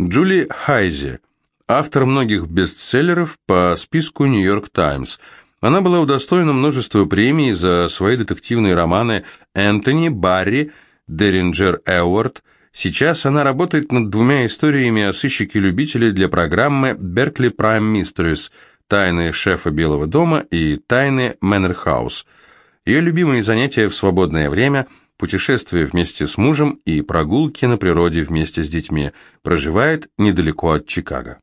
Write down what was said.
Джули Хайзи, автор многих бестселлеров по списку «Нью-Йорк Таймс». Она была удостоена множества премий за свои детективные романы «Энтони», «Барри», «Деринджер Эуард». Сейчас она работает над двумя историями о сыщике-любителе для программы «Беркли Прайм Mysteries», «Тайны шефа Белого дома» и «Тайны Мэннер Хаус». Ее любимые занятия в свободное время – путешествия вместе с мужем и прогулки на природе вместе с детьми. Проживает недалеко от Чикаго.